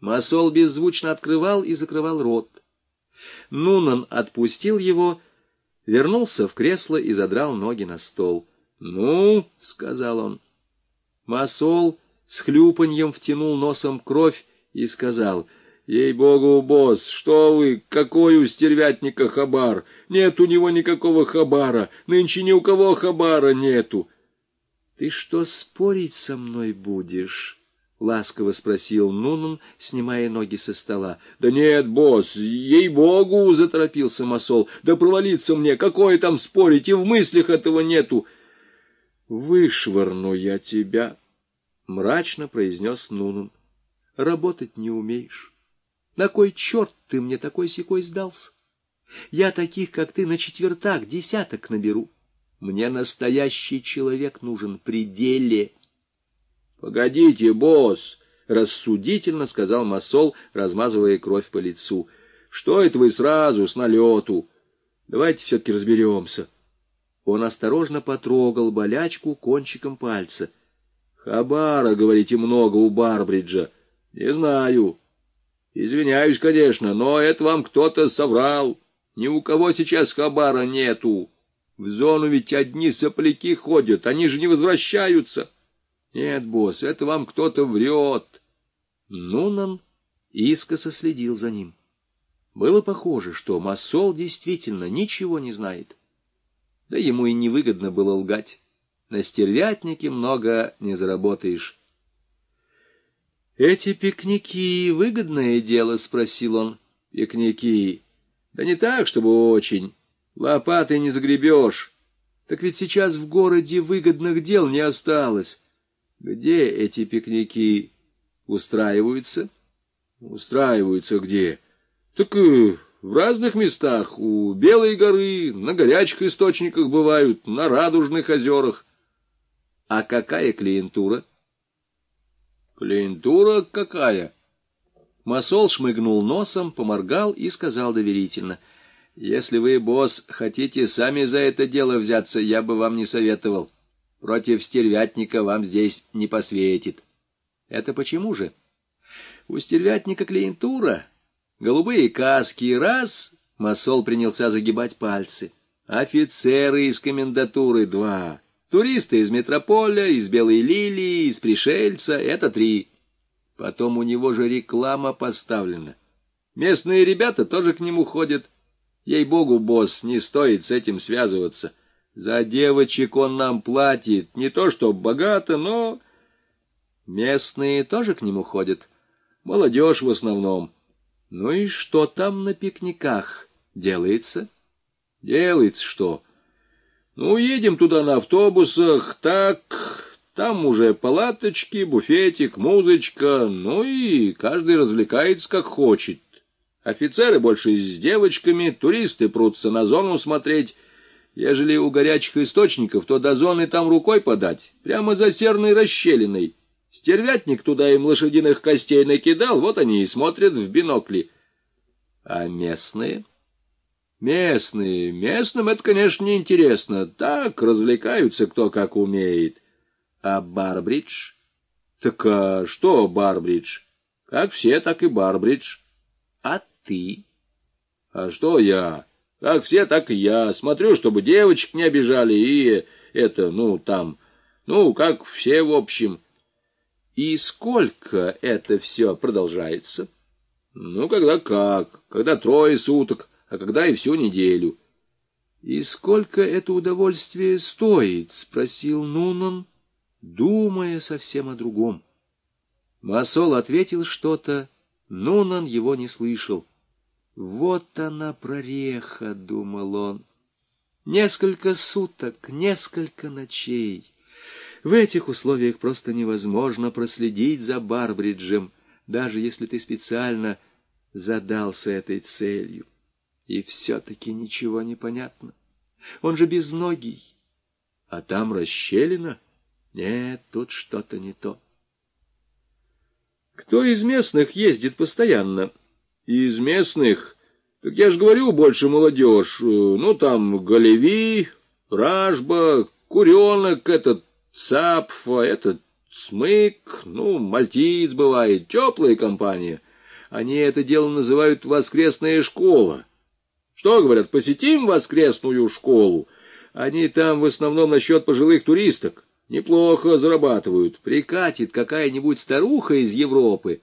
Масол беззвучно открывал и закрывал рот. Нунан отпустил его, вернулся в кресло и задрал ноги на стол. «Ну», — сказал он. Масол с хлюпаньем втянул носом кровь и сказал, «Ей-богу, босс, что вы, какой у стервятника хабар? Нет у него никакого хабара, нынче ни у кого хабара нету». «Ты что, спорить со мной будешь?» — ласково спросил Нунан, снимая ноги со стола. — Да нет, босс, ей-богу, — заторопился Масол, — да провалиться мне, какое там спорить, и в мыслях этого нету. — Вышвырну я тебя, — мрачно произнес Нунан. — Работать не умеешь. На кой черт ты мне такой-сякой сдался? Я таких, как ты, на четвертак десяток наберу. Мне настоящий человек нужен при деле. —— Погодите, босс, — рассудительно сказал Масол, размазывая кровь по лицу. — Что это вы сразу, с налету? Давайте все-таки разберемся. Он осторожно потрогал болячку кончиком пальца. — Хабара, говорите, много у Барбриджа. — Не знаю. — Извиняюсь, конечно, но это вам кто-то соврал. Ни у кого сейчас хабара нету. В зону ведь одни сопляки ходят, они же не возвращаются. — нет, босс, это вам кто-то врет. Нунан искоса следил за ним. Было похоже, что Масол действительно ничего не знает. Да ему и невыгодно было лгать. На стервятнике много не заработаешь. «Эти пикники — выгодное дело?» — спросил он. «Пикники? Да не так, чтобы очень. Лопатой не загребешь. Так ведь сейчас в городе выгодных дел не осталось». Где эти пикники устраиваются? Устраиваются где? Так э, в разных местах. У Белой горы, на горячих источниках бывают, на радужных озерах. А какая клиентура? Клиентура какая? Масол шмыгнул носом, поморгал и сказал доверительно. Если вы, босс, хотите сами за это дело взяться, я бы вам не советовал. — Против стервятника вам здесь не посветит. Это почему же? У стервятника клиентура. Голубые каски раз, Масол принялся загибать пальцы. Офицеры из комендатуры два. Туристы из метрополя, из Белой Лилии, из Пришельца — это три. Потом у него же реклама поставлена. Местные ребята тоже к нему ходят. Ей-богу, босс, не стоит с этим связываться. За девочек он нам платит, не то что богато, но... Местные тоже к нему ходят. Молодежь в основном. Ну и что там на пикниках делается? Делается что? Ну, едем туда на автобусах, так... Там уже палаточки, буфетик, музычка, ну и каждый развлекается как хочет. Офицеры больше с девочками, туристы прутся на зону смотреть... Ежели у горячих источников, то до зоны там рукой подать, прямо за серной расщелиной. Стервятник туда им лошадиных костей накидал, вот они и смотрят в бинокли. А местные? Местные. Местным это, конечно, неинтересно. Так развлекаются кто как умеет. А Барбридж? Так а что Барбридж? Как все, так и Барбридж. А ты? А что я? Как все, так и я. Смотрю, чтобы девочек не обижали, и это, ну, там, ну, как все, в общем. И сколько это все продолжается? Ну, когда как, когда трое суток, а когда и всю неделю. И сколько это удовольствие стоит? Спросил Нунан, думая совсем о другом. Масол ответил что-то, Нунан его не слышал. Вот она прореха, думал он. Несколько суток, несколько ночей. В этих условиях просто невозможно проследить за Барбриджем, даже если ты специально задался этой целью. И все-таки ничего не понятно. Он же безногий. А там расщелина? Нет, тут что-то не то. Кто из местных ездит постоянно? Из местных, так я же говорю, больше молодежь. Э, ну, там, Галеви, Ражба, Куренок, этот Цапфа, этот Смык, ну, Мальтиц бывает, теплая компания. Они это дело называют «воскресная школа». Что, говорят, посетим воскресную школу? Они там в основном насчет пожилых туристок. Неплохо зарабатывают. Прикатит какая-нибудь старуха из Европы,